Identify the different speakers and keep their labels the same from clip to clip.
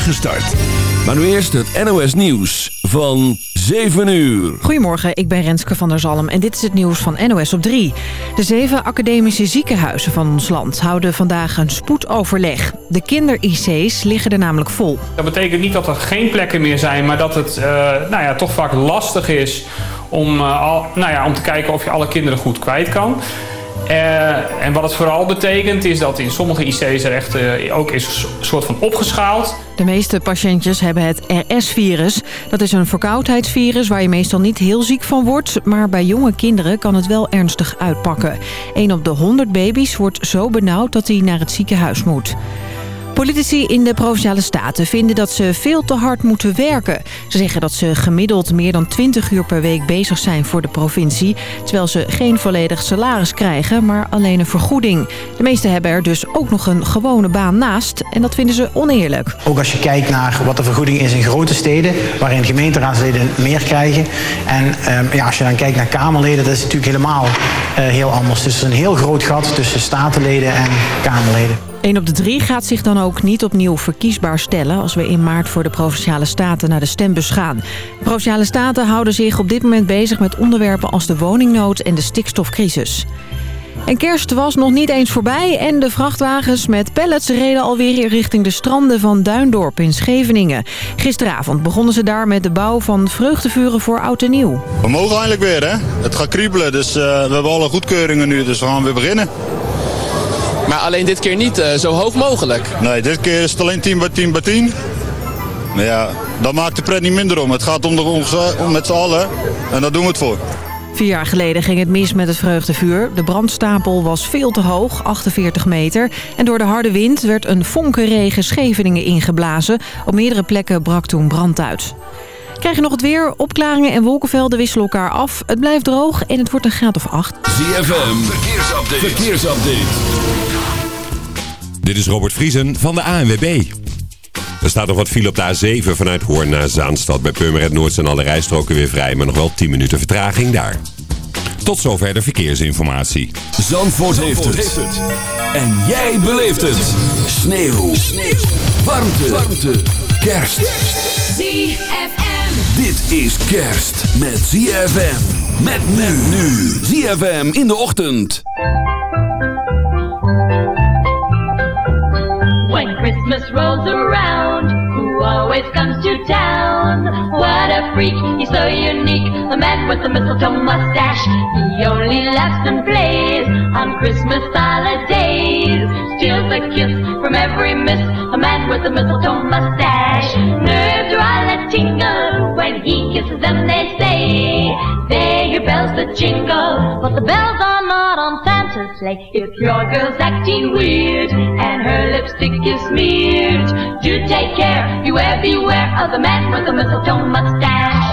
Speaker 1: start. Maar nu eerst het NOS Nieuws van 7 uur.
Speaker 2: Goedemorgen, ik ben Renske van der Zalm en dit is het nieuws van NOS op 3. De zeven academische ziekenhuizen van ons land houden vandaag een spoedoverleg. De kinder-IC's liggen er namelijk vol.
Speaker 3: Dat betekent niet dat er geen plekken meer zijn, maar dat het uh, nou ja, toch vaak lastig is om, uh, al, nou ja, om te kijken of je alle kinderen goed kwijt kan. Uh, en wat het vooral betekent is dat in sommige IC's er echt uh, ook is een soort van opgeschaald.
Speaker 2: De meeste patiëntjes hebben het RS-virus. Dat is een verkoudheidsvirus waar je meestal niet heel ziek van wordt... maar bij jonge kinderen kan het wel ernstig uitpakken. Een op de 100 baby's wordt zo benauwd dat hij naar het ziekenhuis moet. Politici in de Provinciale Staten vinden dat ze veel te hard moeten werken. Ze zeggen dat ze gemiddeld meer dan 20 uur per week bezig zijn voor de provincie... terwijl ze geen volledig salaris krijgen, maar alleen een vergoeding. De meesten hebben er dus ook nog een gewone baan naast en dat vinden ze oneerlijk.
Speaker 4: Ook als je kijkt naar wat de vergoeding is in grote steden... waarin gemeenteraadsleden meer krijgen. En um, ja, als je dan kijkt naar Kamerleden, dat is natuurlijk helemaal uh, heel anders. Dus er is een heel groot gat tussen statenleden en Kamerleden.
Speaker 2: 1 op de drie gaat zich dan ook niet opnieuw verkiesbaar stellen... als we in maart voor de Provinciale Staten naar de stembus gaan. De Provinciale Staten houden zich op dit moment bezig met onderwerpen... als de woningnood en de stikstofcrisis. En kerst was nog niet eens voorbij en de vrachtwagens met pallets reden alweer richting de stranden van Duindorp in Scheveningen. Gisteravond begonnen ze daar met de bouw van vreugdevuren voor oud en nieuw.
Speaker 5: We mogen eindelijk weer hè. Het gaat kriebelen, dus uh, we hebben alle goedkeuringen nu, dus we gaan weer beginnen.
Speaker 6: Maar alleen dit keer niet uh, zo hoog mogelijk.
Speaker 5: Nee, dit keer is het alleen 10 bij 10 bij 10. Maar ja, dat maakt de pret niet minder om. Het gaat om, de, om, om met z'n allen en daar doen we het voor.
Speaker 2: Vier jaar geleden ging het mis met het vreugdevuur. De brandstapel was veel te hoog, 48 meter. En door de harde wind werd een vonkenregen Scheveningen ingeblazen. Op meerdere plekken brak toen brand uit. Krijg je nog het weer. Opklaringen en wolkenvelden wisselen elkaar af. Het blijft droog en het wordt een graad of 8.
Speaker 1: ZFM, verkeersupdate. verkeersupdate.
Speaker 7: Dit is Robert Vriesen van de ANWB. Er staat nog wat file op de A7 vanuit Hoorn naar Zaanstad. Bij Purmerend Noord zijn alle rijstroken weer vrij, maar nog wel 10 minuten vertraging daar. Tot zover de verkeersinformatie.
Speaker 1: Zandvoort, Zandvoort heeft, het. En jij beleeft het. Sneeuw. Sneeuw. Warmte. Warmte. Kerst.
Speaker 8: ZFM.
Speaker 1: Dit is kerst met ZFM. Met men nu. ZFM in de ochtend.
Speaker 8: Christmas rolls around, who always comes to town? What a freak, he's so unique, the man with the mistletoe mustache. He only laughs and plays on Christmas holidays. Steals a kiss from every miss, a man with a mistletoe mustache. Nerves all a tingle when he kisses them, they say. They hear bells that jingle, but the bells are not on Santa's sleigh. If your girl's acting weird and her lipstick is smeared, do take care, you beware, beware of the man with the mistletoe mustache.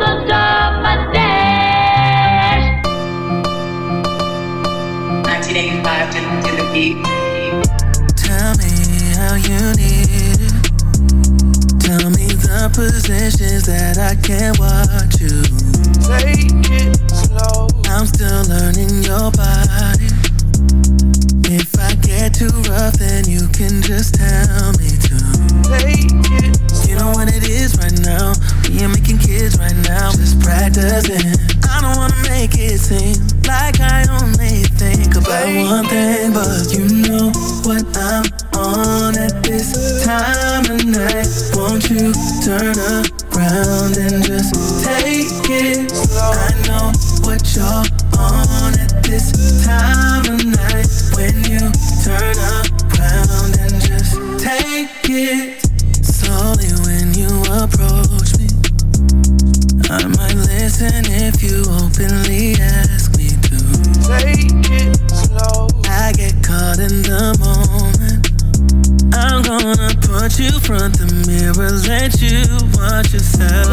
Speaker 9: Tell me how you need it. Tell me the positions that I can watch you. Take it slow. I'm still learning your body. If I get too rough, then you can just tell me to. Take it. Slow. You know what it is right now. We ain't making kids right now. Just practicing. one thing, but you know what I'm on at this time of night. Won't you turn around and just But you front the mirror, let you watch yourself.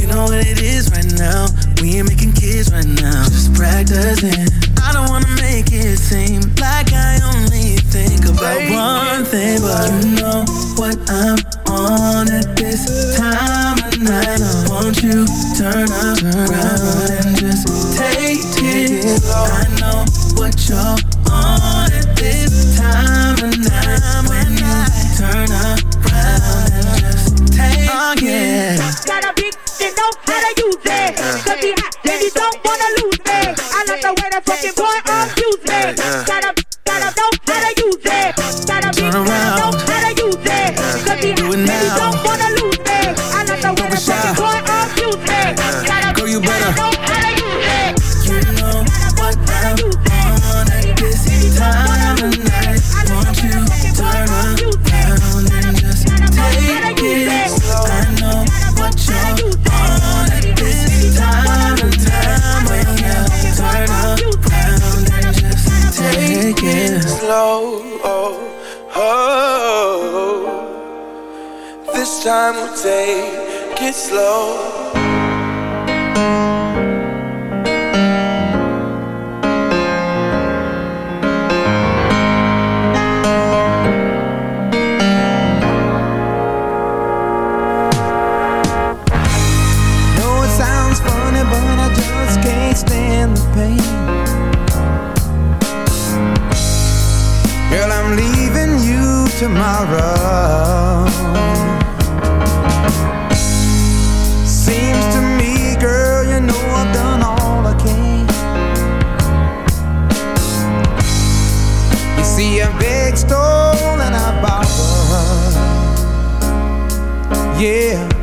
Speaker 9: You know what it is right now. We ain't making kids right now. Just practicing.
Speaker 10: Seems to me, girl, you know I've done all I can. You see, I begged, stole, and I borrowed. Yeah.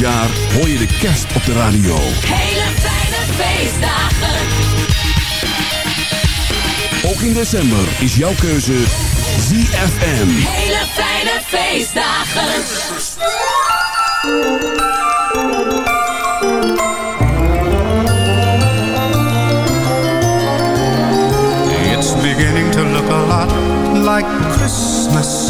Speaker 1: Jaar hoor je de kerst op de radio.
Speaker 11: Hele fijne feestdagen.
Speaker 1: Ook in december is jouw keuze ZFM.
Speaker 11: Hele fijne feestdagen.
Speaker 12: It's beginning to look a lot like Christmas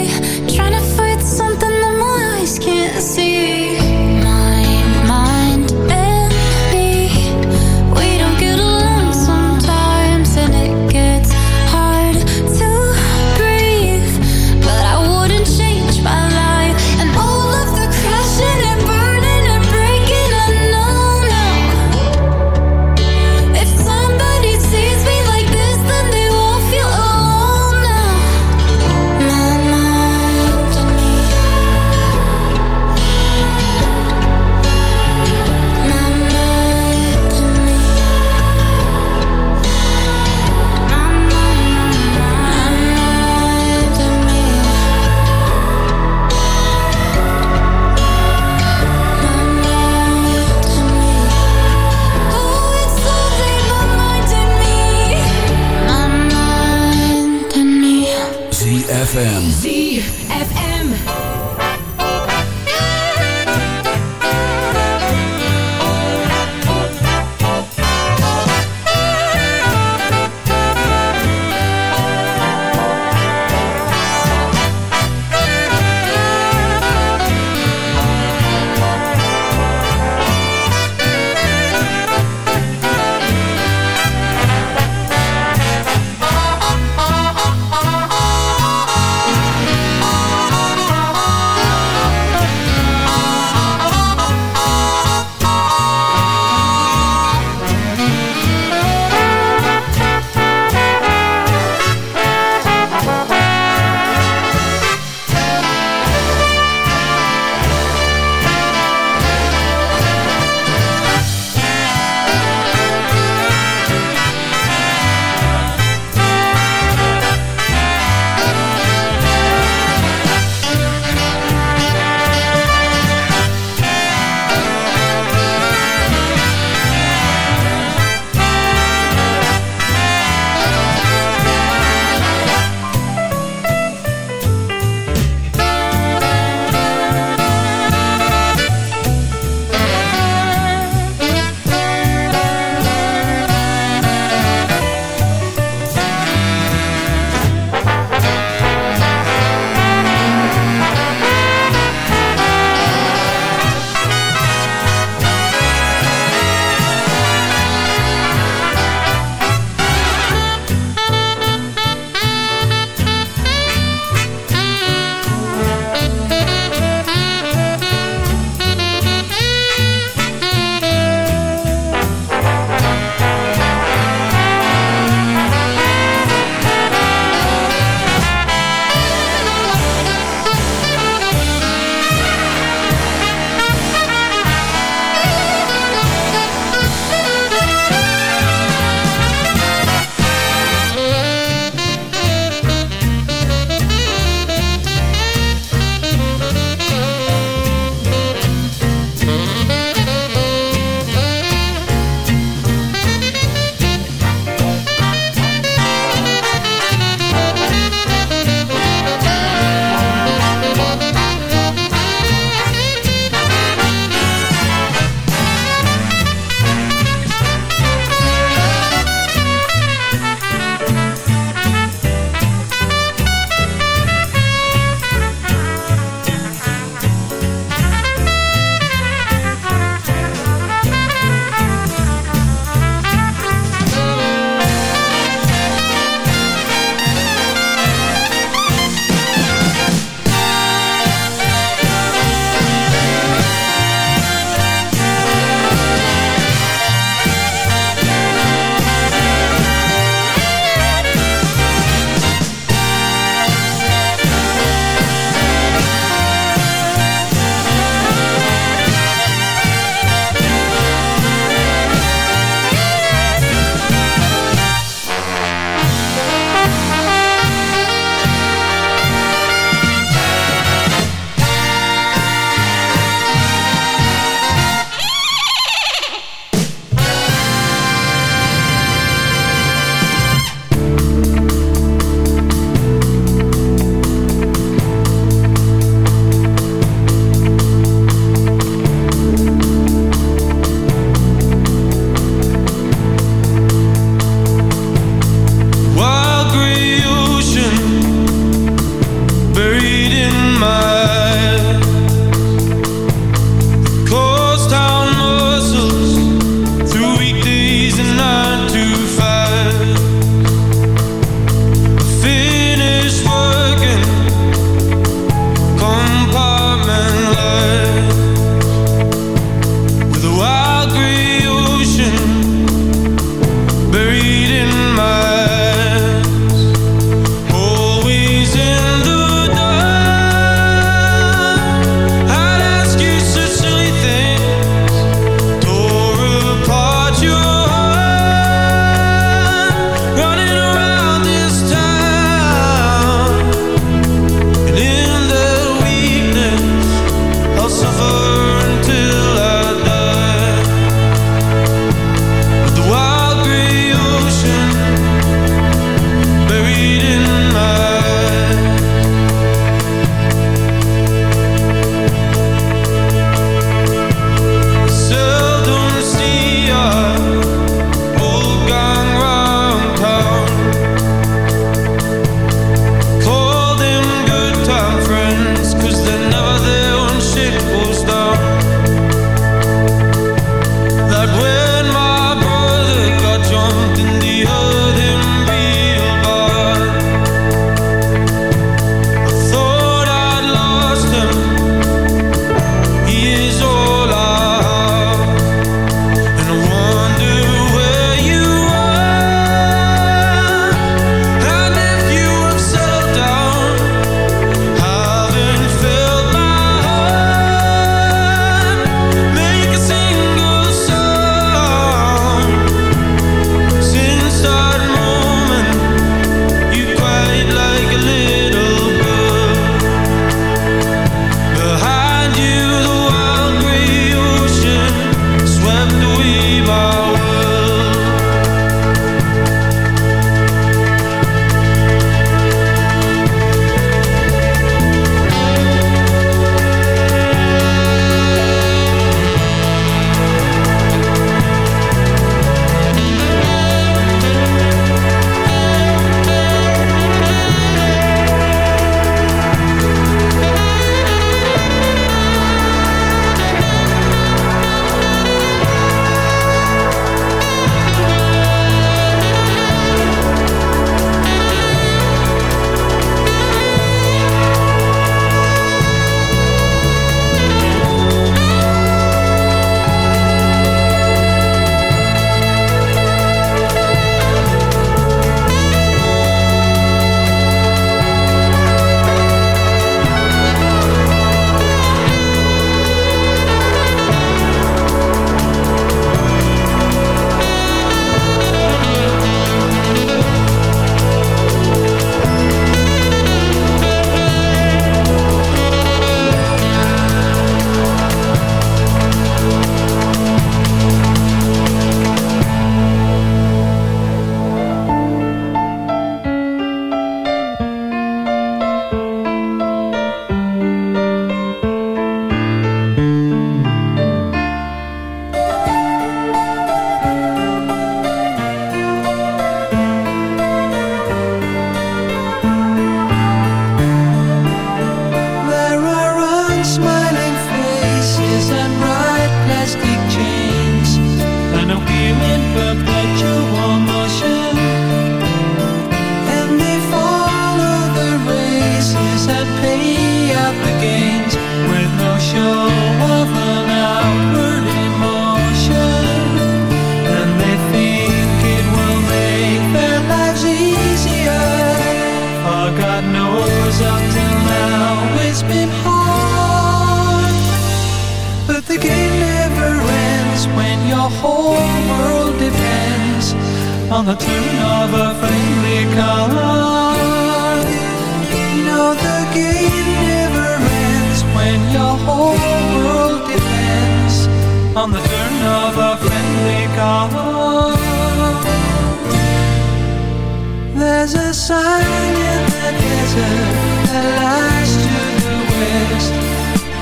Speaker 13: mountain that
Speaker 14: lies to the west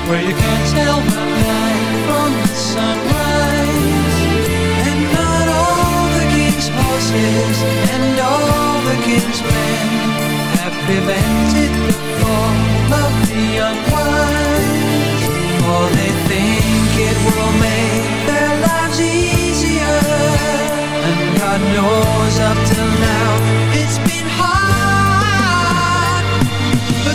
Speaker 14: Where you can't tell the night from the sunrise And not all the king's horses and all the king's men Have prevented the fall of the unwise For they think it will make their lives easier And God knows up till now it's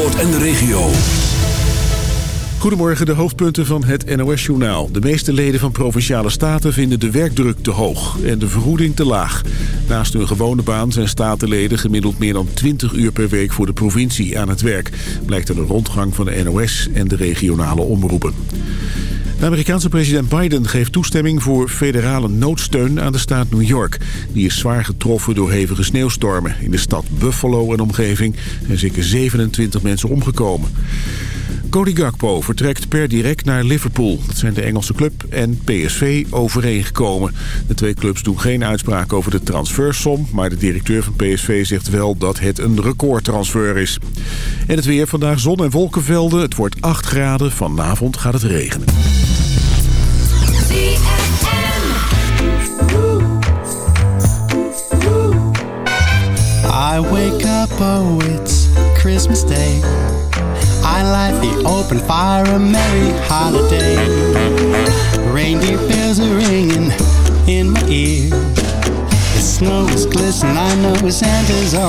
Speaker 1: En de regio.
Speaker 15: Goedemorgen, de hoofdpunten van het NOS-journaal. De meeste leden van Provinciale Staten vinden de werkdruk te hoog en de vergoeding te laag. Naast hun gewone baan zijn statenleden gemiddeld meer dan 20 uur per week voor de provincie aan het werk. Blijkt uit een rondgang van de NOS en de regionale omroepen. De Amerikaanse president Biden geeft toestemming voor federale noodsteun aan de staat New York. Die is zwaar getroffen door hevige sneeuwstormen. In de stad Buffalo en omgeving zijn zeker 27 mensen omgekomen. Cody Gakpo vertrekt per direct naar Liverpool. Dat zijn de Engelse club en PSV overeengekomen. De twee clubs doen geen uitspraak over de transfersom... maar de directeur van PSV zegt wel dat het een recordtransfer is. En het weer vandaag zon en wolkenvelden. Het wordt 8 graden. Vanavond gaat het regenen.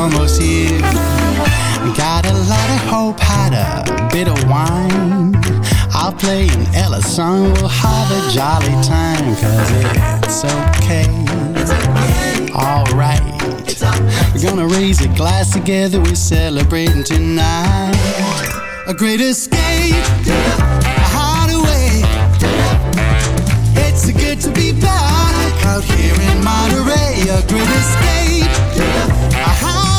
Speaker 16: Almost here. We got a lot of hope, had a bit of wine. I'll play an Ella song, we'll have a jolly time, cause it's okay. Alright. We're gonna raise a glass together, we're celebrating tonight. A great escape, a hideaway. It's good to be back out here in Monterey. A great escape, a hideaway.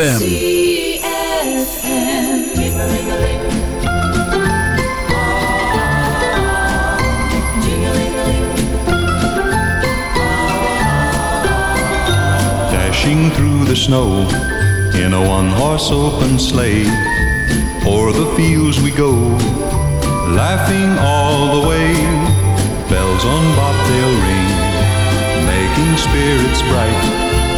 Speaker 1: ZFM.
Speaker 17: Dashing through the snow in a one horse open sleigh. O'er the fields we go, laughing all the way. Bells on bobtail ring, making spirits bright.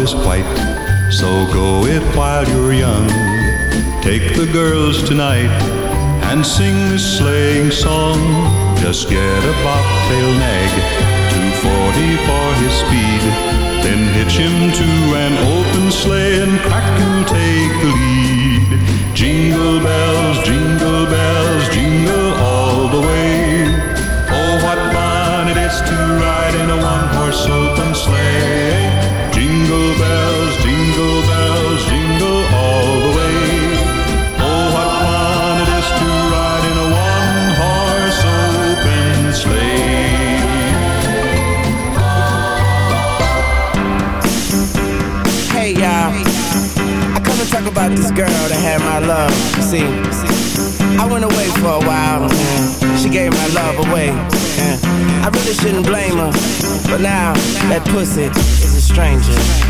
Speaker 17: is white. So go it while you're young. Take the girls tonight and sing this sleighing song. Just get a bobtail nag, 240 for his speed. Then hitch him to an open sleigh and crack and take the lead. Jingle bells, jingle bells, jingle all the way. Oh, what fun it is to ride in a one-horse open sleigh. Jingle bells, jingle bells, jingle all the way. Oh, what fun it is to ride in a one-horse open sleigh.
Speaker 18: Hey, y'all. I come and talk about this girl that had my love. See, I went away for a while. She gave my love away. I really shouldn't blame her, but now that pussy
Speaker 19: strangers.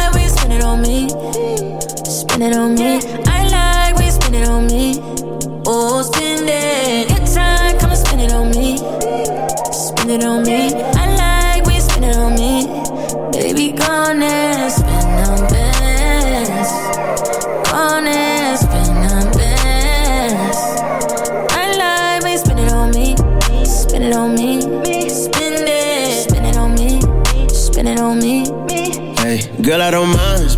Speaker 10: It on me. Spend it on me. I like when you spend it on me. Oh, spend it. Good time, come and spend it on me. Spend it on me. I like when you spend it on me. Baby, gone and spend on. I like when you it on me. Spend it on me. Spend it. On me. Spend it on me.
Speaker 20: Hey, girl, I don't mind.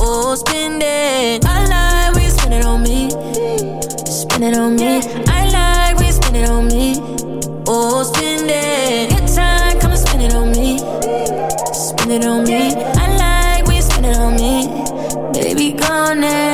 Speaker 10: Oh, spend it. I like when you spend it on me. Spend it on me. I like when you spend it on me. Oh, spend it. Good time, come and spend it on me. Spend it on me. I like when you spend it on me. Baby, gone and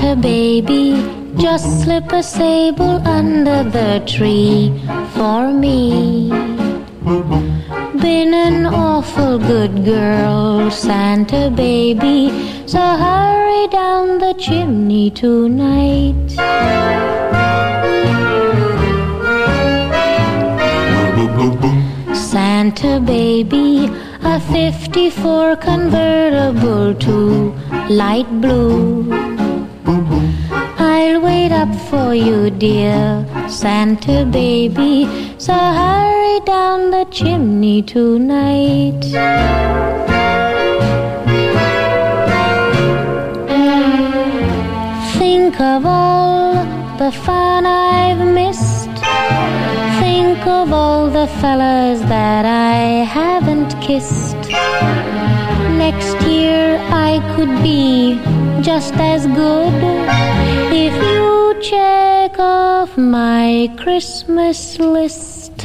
Speaker 21: Santa baby, just slip a sable under the tree for me. Been an awful good girl, Santa baby, so hurry down the chimney tonight. Santa baby, a 54 convertible to light blue. I'll wait up for you, dear Santa baby. So hurry down the chimney tonight. Think of all the fun I've missed. Think of all the fellas that I haven't kissed. Next year I could be just as good if you check off my Christmas list.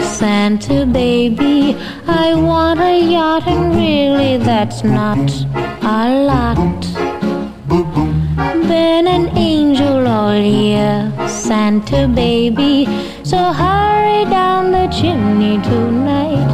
Speaker 21: Santa baby, I want a yacht, and really that's not a lot. Been an angel all year, Santa baby, so hurry down the chimney tonight.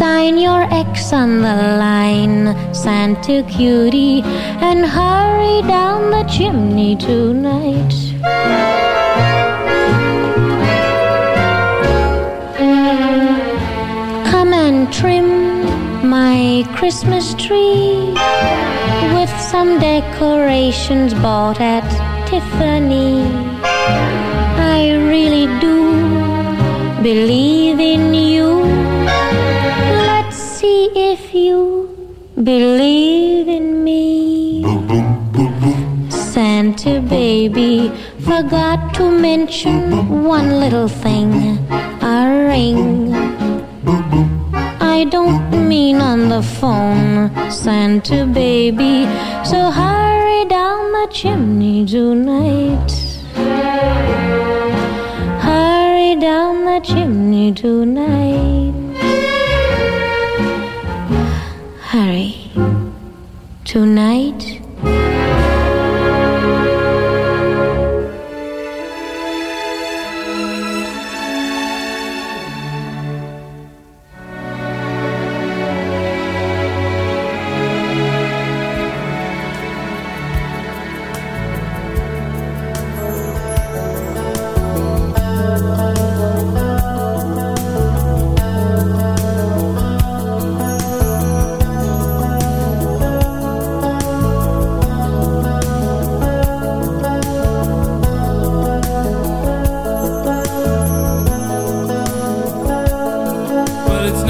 Speaker 21: Sign your X on the line, Santa cutie, and hurry down the chimney tonight. Come and trim my Christmas tree with some decorations bought at Tiffany. I really do believe in you. If you believe in me. Santa baby forgot to mention one little thing a ring. I don't mean on the phone, Santa baby. So hurry down the chimney tonight. Hurry down the chimney tonight. Tonight.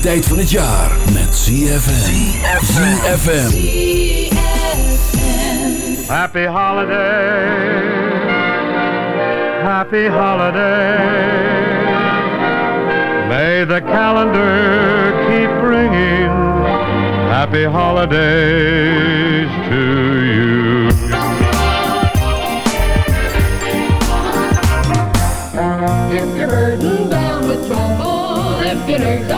Speaker 22: tijd van het jaar met ZFM. ZFM.
Speaker 23: Happy holiday. Happy holiday. May the calendar keep bringing happy holidays to you.
Speaker 19: If you're burdened down with trouble, if
Speaker 22: you're